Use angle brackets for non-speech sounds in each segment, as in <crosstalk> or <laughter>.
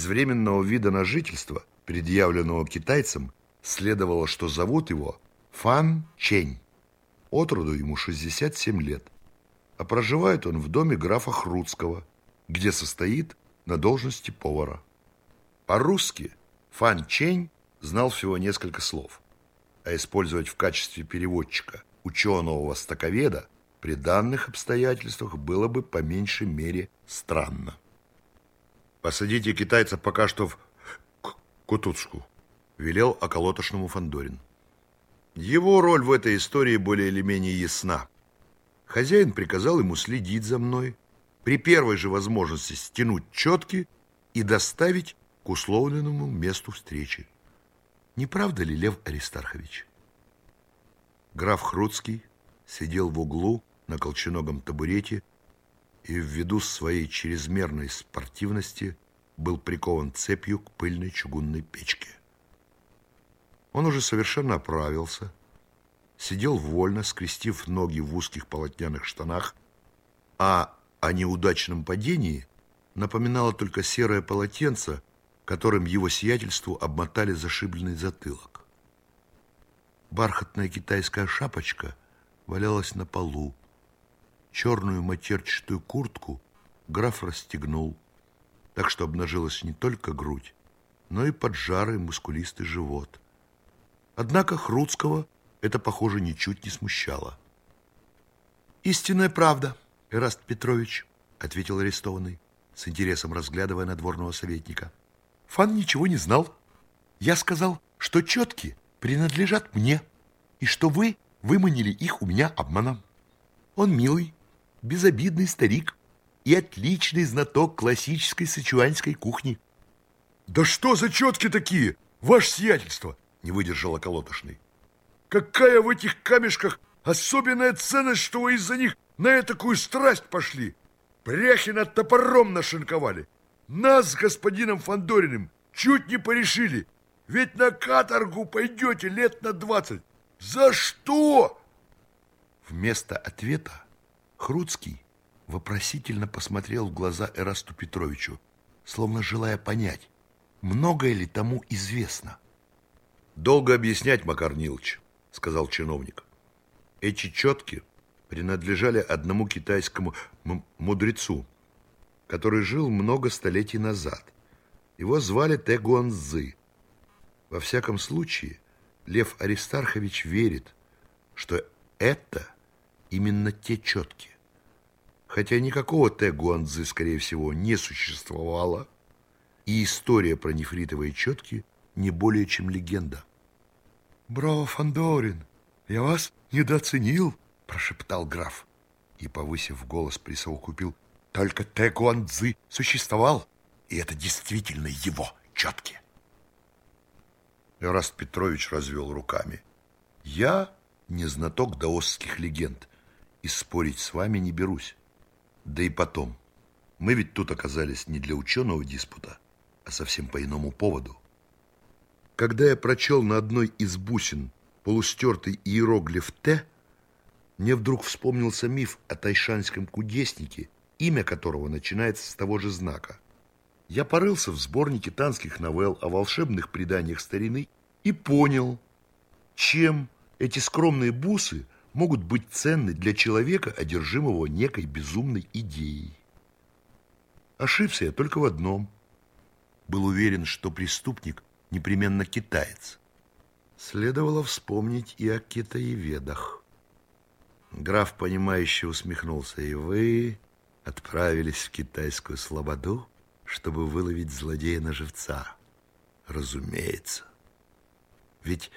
Из временного вида на жительство, предъявленного китайцам, следовало, что зовут его Фан Чень. От роду ему 67 лет, а проживает он в доме графа Хруцкого, где состоит на должности повара. По-русски Фан Чень знал всего несколько слов, а использовать в качестве переводчика ученого-востоковеда при данных обстоятельствах было бы по меньшей мере странно. «Посадите китайца пока что в кутузку», – велел околотошному Фандорин. Его роль в этой истории более или менее ясна. Хозяин приказал ему следить за мной, при первой же возможности стянуть четки и доставить к условленному месту встречи. Не правда ли, Лев Аристархович? Граф Хруцкий сидел в углу на колченогом табурете и ввиду своей чрезмерной спортивности был прикован цепью к пыльной чугунной печке. Он уже совершенно оправился, сидел вольно, скрестив ноги в узких полотняных штанах, а о неудачном падении напоминало только серое полотенце, которым его сиятельству обмотали зашибленный затылок. Бархатная китайская шапочка валялась на полу. Черную матерчатую куртку граф расстегнул, так что обнажилась не только грудь, но и поджарый мускулистый живот. Однако Хруцкого это, похоже, ничуть не смущало. «Истинная правда, Эраст Петрович», — ответил арестованный, с интересом разглядывая надворного советника. «Фан ничего не знал. Я сказал, что четки принадлежат мне, и что вы выманили их у меня обманом. Он милый, безобидный старик и отличный знаток классической сычуанской кухни». «Да что за четки такие, ваше сиятельство?» не выдержал околотошный. Какая в этих камешках особенная ценность, что вы из-за них на такую страсть пошли? Пряхи над топором нашинковали. Нас с господином Фандориным чуть не порешили. Ведь на каторгу пойдете лет на двадцать. За что? Вместо ответа Хруцкий вопросительно посмотрел в глаза Эрасту Петровичу, словно желая понять, многое ли тому известно. Долго объяснять, Макар Нилович, сказал чиновник. Эти четки принадлежали одному китайскому мудрецу, который жил много столетий назад. Его звали Тэ Гуанзы. Во всяком случае, Лев Аристархович верит, что это именно те четки. Хотя никакого Тэ Гуанзы, скорее всего, не существовало, и история про нефритовые четки не более чем легенда. «Браво, Фандорин! Я вас недооценил!» – прошептал граф. И, повысив голос, присовокупил. «Только Тэ Гуанцзы существовал, и это действительно его четки!» Эраст Петрович развел руками. «Я не знаток даосских легенд, и спорить с вами не берусь. Да и потом, мы ведь тут оказались не для ученого диспута, а совсем по иному поводу. Когда я прочел на одной из бусин полустертый иероглиф «Т», мне вдруг вспомнился миф о тайшанском кудеснике, имя которого начинается с того же знака. Я порылся в сборнике танских новелл о волшебных преданиях старины и понял, чем эти скромные бусы могут быть ценны для человека, одержимого некой безумной идеей. Ошибся я только в одном. Был уверен, что преступник непременно китаец. Следовало вспомнить и о китаеведах. Граф, понимающе усмехнулся, и вы отправились в китайскую слободу, чтобы выловить злодея на живца. Разумеется. Ведь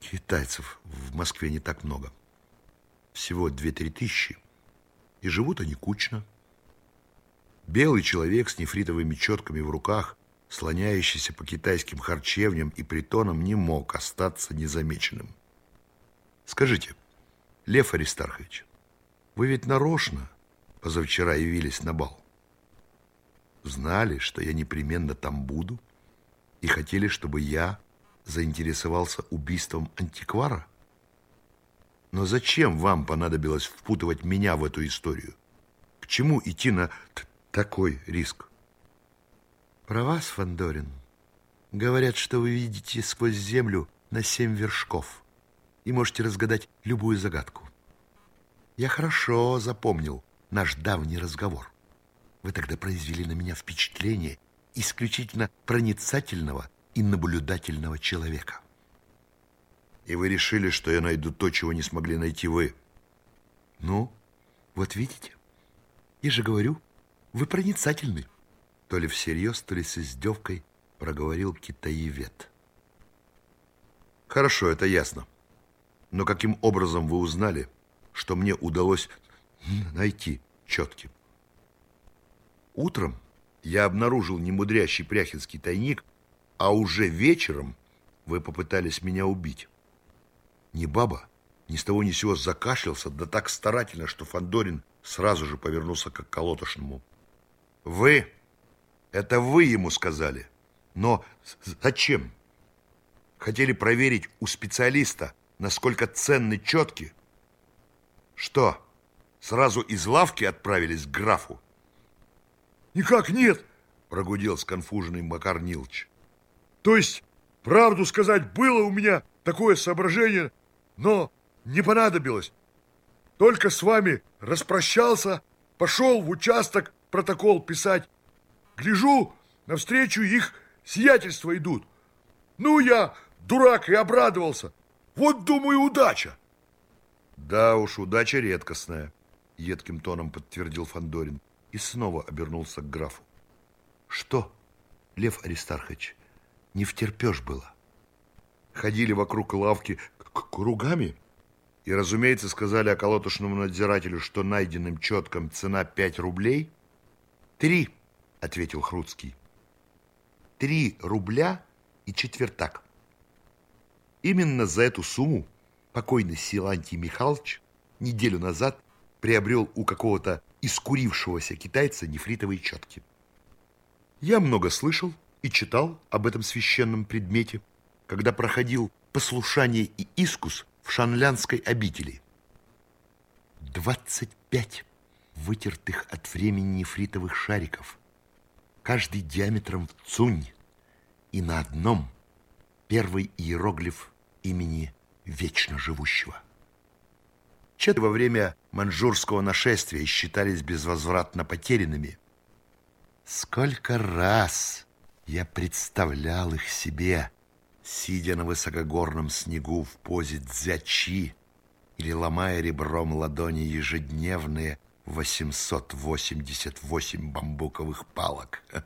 китайцев в Москве не так много. Всего две-три тысячи. И живут они кучно. Белый человек с нефритовыми четками в руках слоняющийся по китайским харчевням и притонам, не мог остаться незамеченным. Скажите, Лев Аристархович, вы ведь нарочно позавчера явились на бал? Знали, что я непременно там буду и хотели, чтобы я заинтересовался убийством антиквара? Но зачем вам понадобилось впутывать меня в эту историю? К чему идти на такой риск? Про вас, Фандорин, говорят, что вы видите сквозь землю на семь вершков и можете разгадать любую загадку. Я хорошо запомнил наш давний разговор. Вы тогда произвели на меня впечатление исключительно проницательного и наблюдательного человека. И вы решили, что я найду то, чего не смогли найти вы. Ну, вот видите, я же говорю, вы проницательный. То ли всерьез, то ли с издевкой проговорил китаевед. Хорошо, это ясно. Но каким образом вы узнали, что мне удалось найти четким? Утром я обнаружил немудрящий пряхинский тайник, а уже вечером вы попытались меня убить. Не баба, ни с того ни сего закашлялся, да так старательно, что Фандорин сразу же повернулся к колотошному. Вы, это вы ему сказали. Но зачем? Хотели проверить у специалиста, насколько ценны четки? Что, сразу из лавки отправились к графу? Никак нет, прогудел сконфуженный Макар Нилч. То есть, правду сказать, было у меня такое соображение, но не понадобилось. Только с вами распрощался, пошел в участок протокол писать. Гляжу, навстречу их сиятельства идут. Ну, я, дурак, и обрадовался. Вот, думаю, удача. Да уж, удача редкостная, едким тоном подтвердил Фандорин и снова обернулся к графу. Что, Лев Аристархович, не втерпешь было? Ходили вокруг лавки кругами и, разумеется, сказали околотошному надзирателю, что найденным четком цена пять рублей. Три, ответил Хруцкий. Три рубля и четвертак. Именно за эту сумму покойный Силантий Михайлович неделю назад приобрел у какого-то искурившегося китайца нефритовые четки. Я много слышал и читал об этом священном предмете, когда проходил послушание и искус в шанлянской обители. Двадцать пять вытертых от времени нефритовых шариков, каждый диаметром в цунь, и на одном первый иероглиф имени вечно живущего. Четы во время манжурского нашествия считались безвозвратно потерянными. Сколько раз я представлял их себе, сидя на высокогорном снегу в позе дзячи или ломая ребром ладони ежедневные 888 бамбуковых палок. <laughs>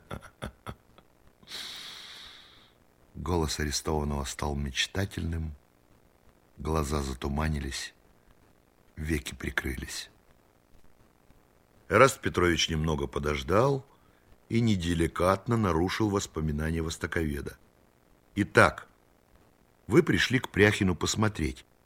Голос арестованного стал мечтательным, глаза затуманились, веки прикрылись. Эраст Петрович немного подождал и неделикатно нарушил воспоминания востоковеда. Итак, вы пришли к Пряхину посмотреть,